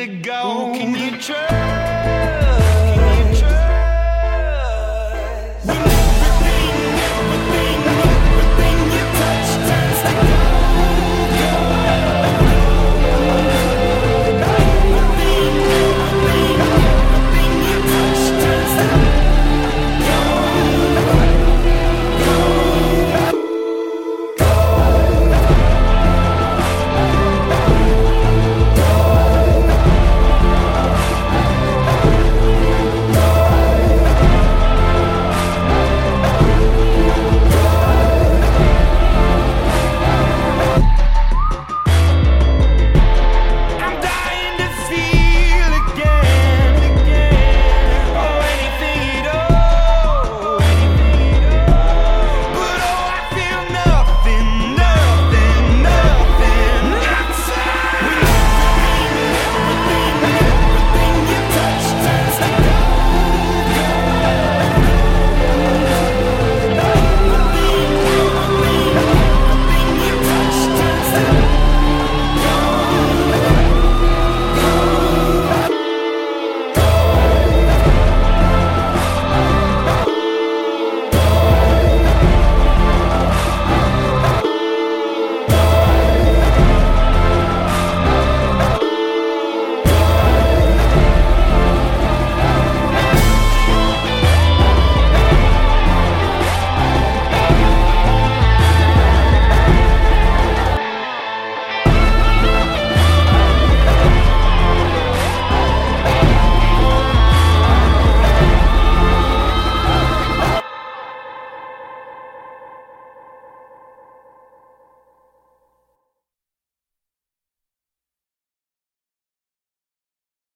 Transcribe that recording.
to go. Ooh. Can you trust? Can you trust?